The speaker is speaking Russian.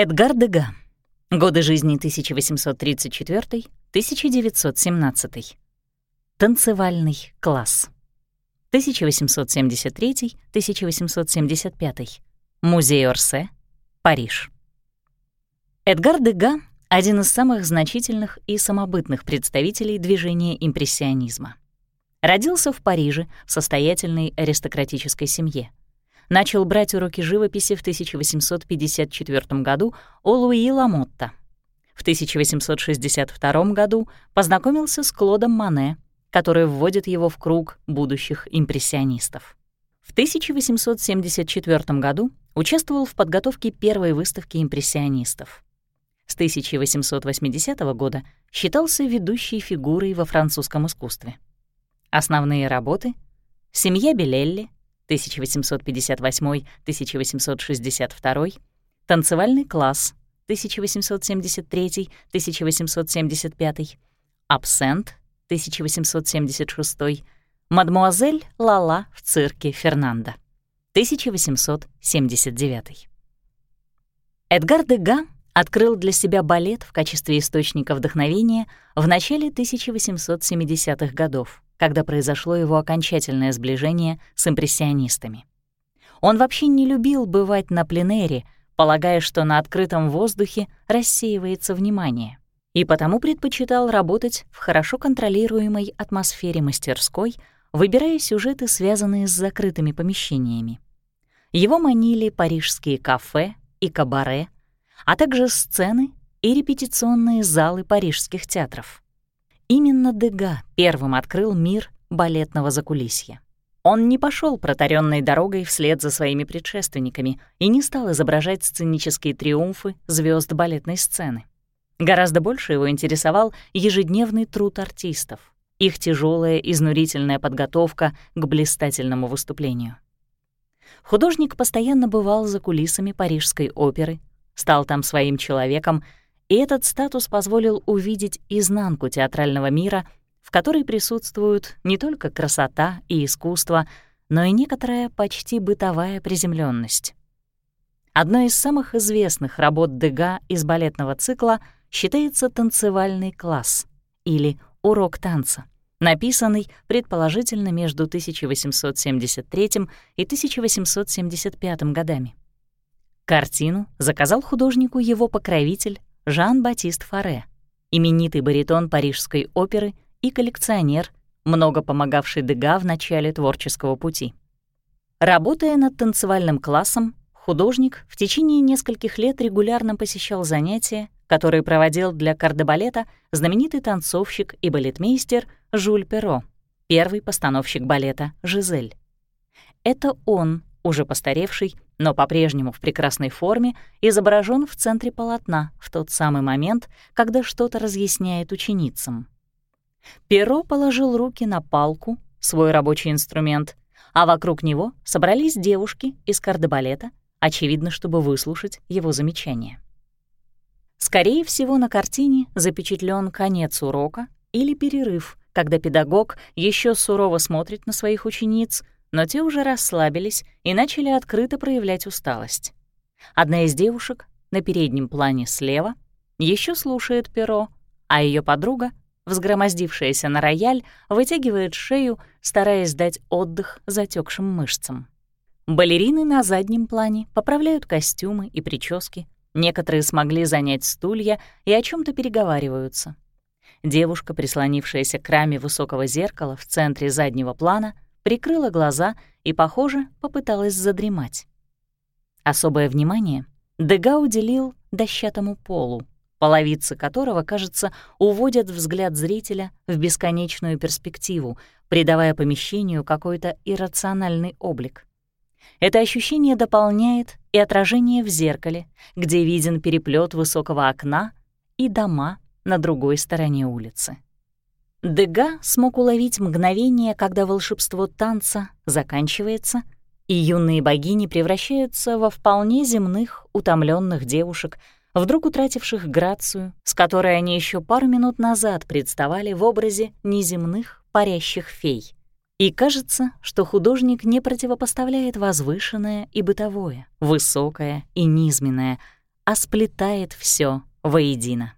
Эдгар Дега. Годы жизни 1834-1917. Танцевальный класс. 1873-1875. Музей Орсе, Париж. Эдгар Дега — один из самых значительных и самобытных представителей движения импрессионизма. Родился в Париже в состоятельной аристократической семье. Начал брать уроки живописи в 1854 году у Луи Ламотта. В 1862 году познакомился с Клодом Мане, который вводит его в круг будущих импрессионистов. В 1874 году участвовал в подготовке первой выставки импрессионистов. С 1880 года считался ведущей фигурой во французском искусстве. Основные работы — «Семья Белелли» 1858-1862, «Танцевальный класс» 1873-1875, «Абсент» 1876, «Мадмуазель Лала в цирке Фернандо» 1879. Эдгар Дега открыл для себя балет в качестве источника вдохновения в начале 1870-х годов, когда произошло его окончательное сближение с импрессионистами. Он вообще не любил бывать на пленэре, полагая, что на открытом воздухе рассеивается внимание, и потому предпочитал работать в хорошо контролируемой атмосфере мастерской, выбирая сюжеты, связанные с закрытыми помещениями. Его манили парижские кафе и кабаре, а также сцены и репетиционные залы парижских театров. Именно Дега первым открыл мир балетного закулисья. Он не пошел протаренной дорогой вслед за своими предшественниками и не стал изображать сценические триумфы звезд балетной сцены. Гораздо больше его интересовал ежедневный труд артистов, их тяжелая изнурительная подготовка к блистательному выступлению. Художник постоянно бывал за кулисами Парижской оперы, стал там своим человеком, и этот статус позволил увидеть изнанку театрального мира, в которой присутствуют не только красота и искусство, но и некоторая почти бытовая приземленность. Одной из самых известных работ Дега из балетного цикла считается «Танцевальный класс» или «Урок танца», написанный, предположительно, между 1873 и 1875 годами. Картину заказал художнику его покровитель Жан-Батист Фаре, именитый баритон Парижской оперы и коллекционер, много помогавший Дега в начале творческого пути. Работая над танцевальным классом, художник в течение нескольких лет регулярно посещал занятия, которые проводил для кардебалета знаменитый танцовщик и балетмейстер Жюль Перро, первый постановщик балета «Жизель». Это он, уже постаревший, но по-прежнему в прекрасной форме, изображен в центре полотна в тот самый момент, когда что-то разъясняет ученицам. Перо положил руки на палку, свой рабочий инструмент, а вокруг него собрались девушки из кардебалета, очевидно, чтобы выслушать его замечания. Скорее всего, на картине запечатлен конец урока или перерыв, когда педагог еще сурово смотрит на своих учениц, но те уже расслабились и начали открыто проявлять усталость. Одна из девушек на переднем плане слева еще слушает перо, а ее подруга, взгромоздившаяся на рояль, вытягивает шею, стараясь дать отдых затекшим мышцам. Балерины на заднем плане поправляют костюмы и прически, Некоторые смогли занять стулья и о чем то переговариваются. Девушка, прислонившаяся к раме высокого зеркала в центре заднего плана, прикрыла глаза и, похоже, попыталась задремать. Особое внимание Дега уделил дощатому полу, половицы которого, кажется, уводят взгляд зрителя в бесконечную перспективу, придавая помещению какой-то иррациональный облик. Это ощущение дополняет и отражение в зеркале, где виден переплет высокого окна и дома на другой стороне улицы. Дега смог уловить мгновение, когда волшебство танца заканчивается, и юные богини превращаются во вполне земных, утомленных девушек, вдруг утративших грацию, с которой они еще пару минут назад представали в образе неземных парящих фей. И кажется, что художник не противопоставляет возвышенное и бытовое, высокое и низменное, а сплетает все воедино.